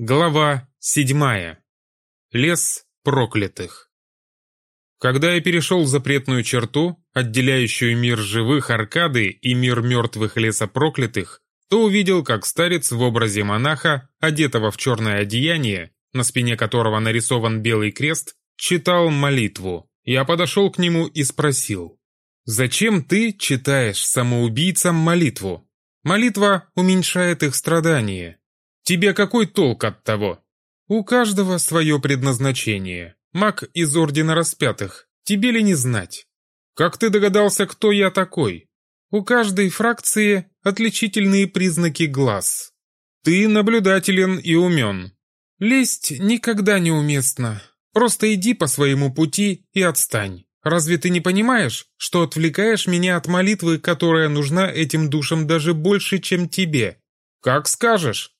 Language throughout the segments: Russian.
Глава седьмая. Лес проклятых. Когда я перешел запретную черту, отделяющую мир живых Аркады и мир мертвых леса проклятых, то увидел, как старец в образе монаха, одетого в черное одеяние, на спине которого нарисован белый крест, читал молитву. Я подошел к нему и спросил, «Зачем ты читаешь самоубийцам молитву? Молитва уменьшает их страдания, Тебе какой толк от того? У каждого свое предназначение. Маг из Ордена Распятых. Тебе ли не знать? Как ты догадался, кто я такой? У каждой фракции отличительные признаки глаз. Ты наблюдателен и умен. Лесть никогда не уместна. Просто иди по своему пути и отстань. Разве ты не понимаешь, что отвлекаешь меня от молитвы, которая нужна этим душам даже больше, чем тебе? Как скажешь.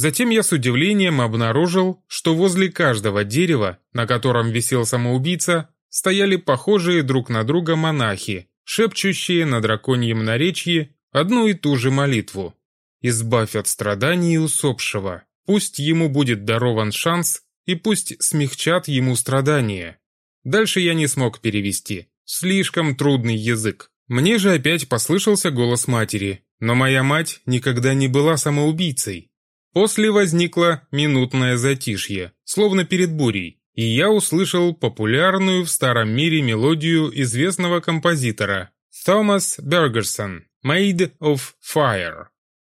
Затем я с удивлением обнаружил, что возле каждого дерева, на котором висел самоубийца, стояли похожие друг на друга монахи, шепчущие на драконьем наречии одну и ту же молитву. «Избавь от страданий усопшего, пусть ему будет дарован шанс, и пусть смягчат ему страдания». Дальше я не смог перевести. Слишком трудный язык. Мне же опять послышался голос матери, но моя мать никогда не была самоубийцей. После возникло минутное затишье, словно перед бурей, и я услышал популярную в старом мире мелодию известного композитора Томас Бергерсон «Made of Fire».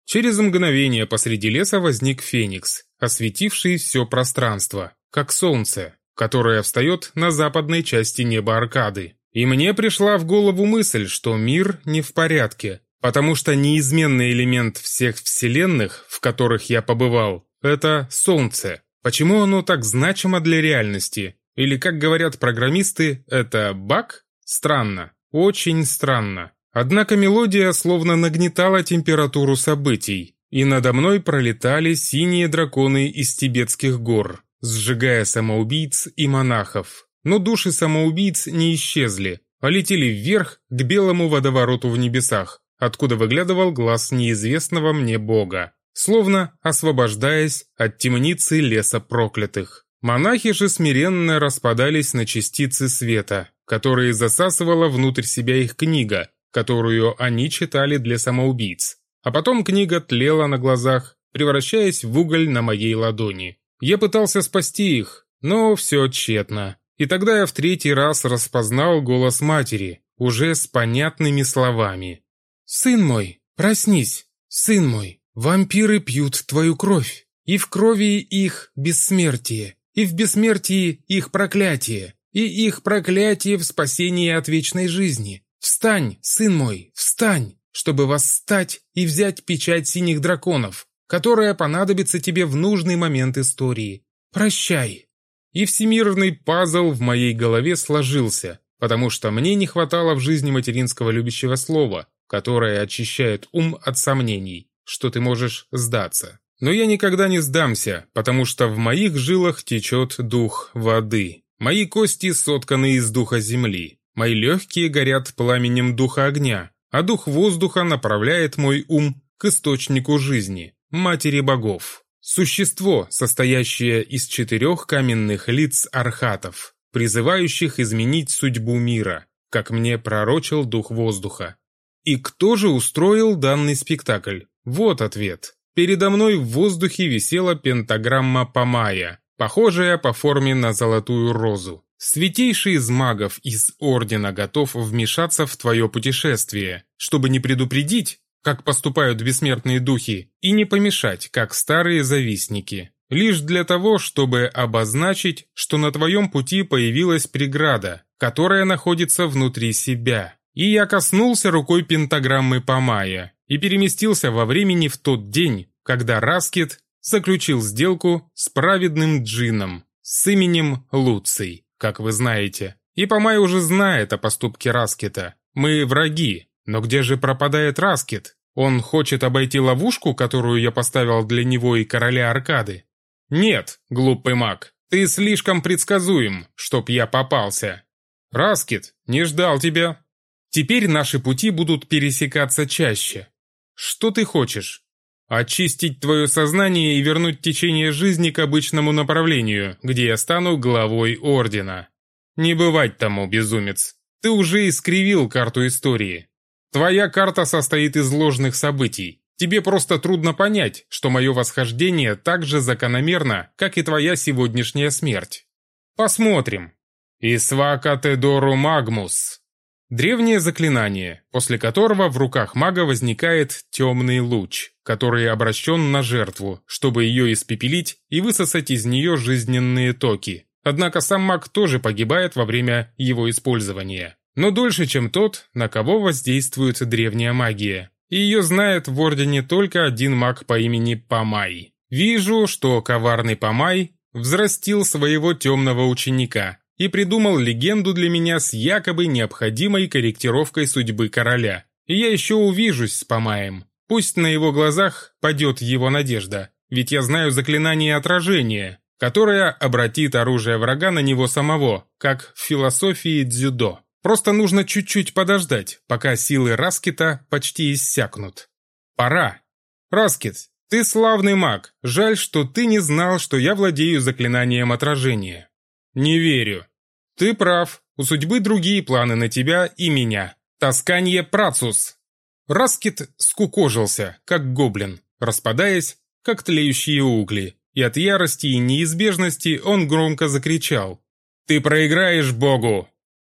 Через мгновение посреди леса возник феникс, осветивший все пространство, как солнце, которое встает на западной части неба Аркады. И мне пришла в голову мысль, что мир не в порядке, Потому что неизменный элемент всех вселенных, в которых я побывал, это Солнце. Почему оно так значимо для реальности? Или, как говорят программисты, это баг? Странно. Очень странно. Однако мелодия словно нагнетала температуру событий, и надо мной пролетали синие драконы из тибетских гор, сжигая самоубийц и монахов. Но души самоубийц не исчезли, а летели вверх к белому водовороту в небесах, откуда выглядывал глаз неизвестного мне бога, словно освобождаясь от темницы леса проклятых. Монахи же смиренно распадались на частицы света, которые засасывала внутрь себя их книга, которую они читали для самоубийц. А потом книга тлела на глазах, превращаясь в уголь на моей ладони. Я пытался спасти их, но все тщетно. И тогда я в третий раз распознал голос матери, уже с понятными словами. «Сын мой, проснись! Сын мой, вампиры пьют твою кровь, и в крови их бессмертие, и в бессмертии их проклятие, и их проклятие в спасении от вечной жизни. Встань, сын мой, встань, чтобы восстать и взять печать синих драконов, которая понадобится тебе в нужный момент истории. Прощай!» И всемирный пазл в моей голове сложился, потому что мне не хватало в жизни материнского любящего слова, которое очищает ум от сомнений, что ты можешь сдаться. Но я никогда не сдамся, потому что в моих жилах течет дух воды. Мои кости сотканы из духа земли. Мои легкие горят пламенем духа огня, а дух воздуха направляет мой ум к источнику жизни, матери богов. Существо, состоящее из четырех каменных лиц архатов, призывающих изменить судьбу мира, как мне пророчил дух воздуха. И кто же устроил данный спектакль? Вот ответ. Передо мной в воздухе висела пентаграмма Памая, похожая по форме на золотую розу. Святейший из магов из Ордена готов вмешаться в твое путешествие, чтобы не предупредить, как поступают бессмертные духи, и не помешать, как старые завистники. Лишь для того, чтобы обозначить, что на твоем пути появилась преграда, которая находится внутри себя. И я коснулся рукой пентаграммы Памая и переместился во времени в тот день, когда Раскет заключил сделку с праведным джином с именем Луций, как вы знаете. И Памай уже знает о поступке Раскета. Мы враги, но где же пропадает Раскет? Он хочет обойти ловушку, которую я поставил для него и короля Аркады? Нет, глупый маг, ты слишком предсказуем, чтоб я попался. Раскет, не ждал тебя, Теперь наши пути будут пересекаться чаще. Что ты хочешь? Очистить твое сознание и вернуть течение жизни к обычному направлению, где я стану главой Ордена. Не бывать тому, безумец. Ты уже искривил карту истории. Твоя карта состоит из ложных событий. Тебе просто трудно понять, что мое восхождение так же закономерно, как и твоя сегодняшняя смерть. Посмотрим. Исвака Тедору Магмус. Древнее заклинание, после которого в руках мага возникает темный луч, который обращен на жертву, чтобы ее испепелить и высосать из нее жизненные токи. Однако сам маг тоже погибает во время его использования. Но дольше, чем тот, на кого воздействует древняя магия. И ее знает в Ордене только один маг по имени Памай. Вижу, что коварный Памай взрастил своего темного ученика, и придумал легенду для меня с якобы необходимой корректировкой судьбы короля. И я еще увижусь с Помаем. Пусть на его глазах падет его надежда, ведь я знаю заклинание отражения, которое обратит оружие врага на него самого, как в философии дзюдо. Просто нужно чуть-чуть подождать, пока силы Раскита почти иссякнут. Пора. Раскит, ты славный маг. Жаль, что ты не знал, что я владею заклинанием отражения. «Не верю». «Ты прав. У судьбы другие планы на тебя и меня. Тасканье працус». Раскит скукожился, как гоблин, распадаясь, как тлеющие угли, и от ярости и неизбежности он громко закричал «Ты проиграешь Богу!»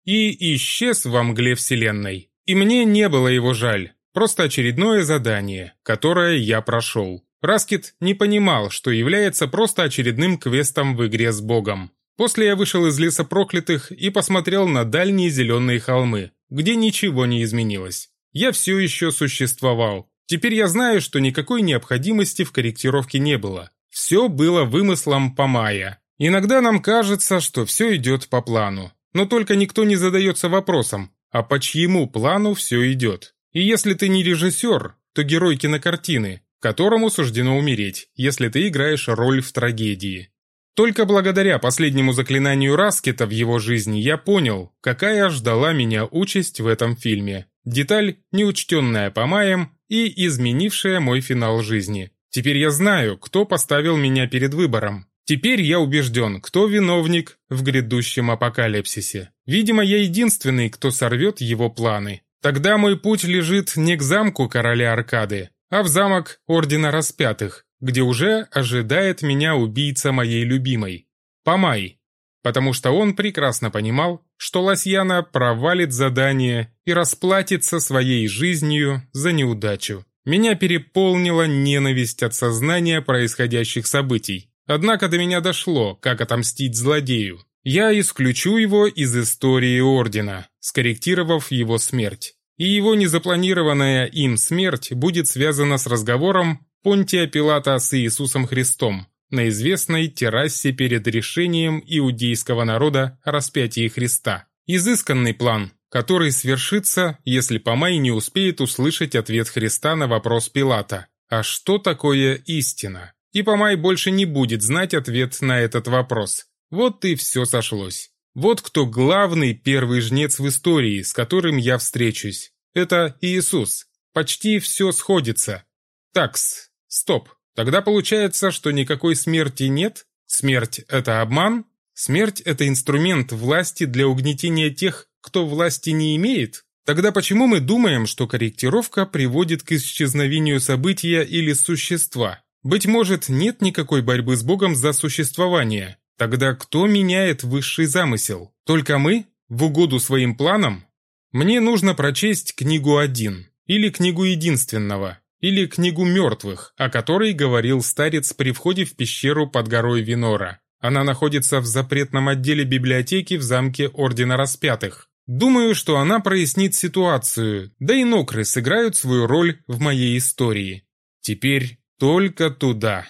и исчез во мгле вселенной. И мне не было его жаль, просто очередное задание, которое я прошел. Раскит не понимал, что является просто очередным квестом в игре с Богом. После я вышел из леса проклятых и посмотрел на дальние зеленые холмы, где ничего не изменилось. Я все еще существовал. Теперь я знаю, что никакой необходимости в корректировке не было. Все было вымыслом Памая. Иногда нам кажется, что все идет по плану. Но только никто не задается вопросом, а по чьему плану все идет. И если ты не режиссер, то герой кинокартины, которому суждено умереть, если ты играешь роль в трагедии. Только благодаря последнему заклинанию Раскета в его жизни я понял, какая ждала меня участь в этом фильме. Деталь, неучтенная по маям и изменившая мой финал жизни. Теперь я знаю, кто поставил меня перед выбором. Теперь я убежден, кто виновник в грядущем апокалипсисе. Видимо, я единственный, кто сорвет его планы. Тогда мой путь лежит не к замку короля Аркады, а в замок Ордена Распятых, где уже ожидает меня убийца моей любимой, Помай, потому что он прекрасно понимал, что Лосьяна провалит задание и расплатится своей жизнью за неудачу. Меня переполнила ненависть от сознания происходящих событий. Однако до меня дошло, как отомстить злодею. Я исключу его из истории Ордена, скорректировав его смерть. И его незапланированная им смерть будет связана с разговором Понтия Пилата с Иисусом Христом на известной террасе перед решением иудейского народа о Христа. Изысканный план, который свершится, если Помай не успеет услышать ответ Христа на вопрос Пилата «А что такое истина?» И Помай больше не будет знать ответ на этот вопрос. Вот и все сошлось. Вот кто главный первый жнец в истории, с которым я встречусь. Это Иисус. Почти все сходится. Такс, Стоп, тогда получается, что никакой смерти нет? Смерть – это обман? Смерть – это инструмент власти для угнетения тех, кто власти не имеет? Тогда почему мы думаем, что корректировка приводит к исчезновению события или существа? Быть может, нет никакой борьбы с Богом за существование. Тогда кто меняет высший замысел? Только мы? В угоду своим планам? Мне нужно прочесть книгу один или книгу единственного, или книгу мертвых, о которой говорил старец при входе в пещеру под горой Винора. Она находится в запретном отделе библиотеки в замке Ордена Распятых. Думаю, что она прояснит ситуацию, да и нокры сыграют свою роль в моей истории. Теперь только туда.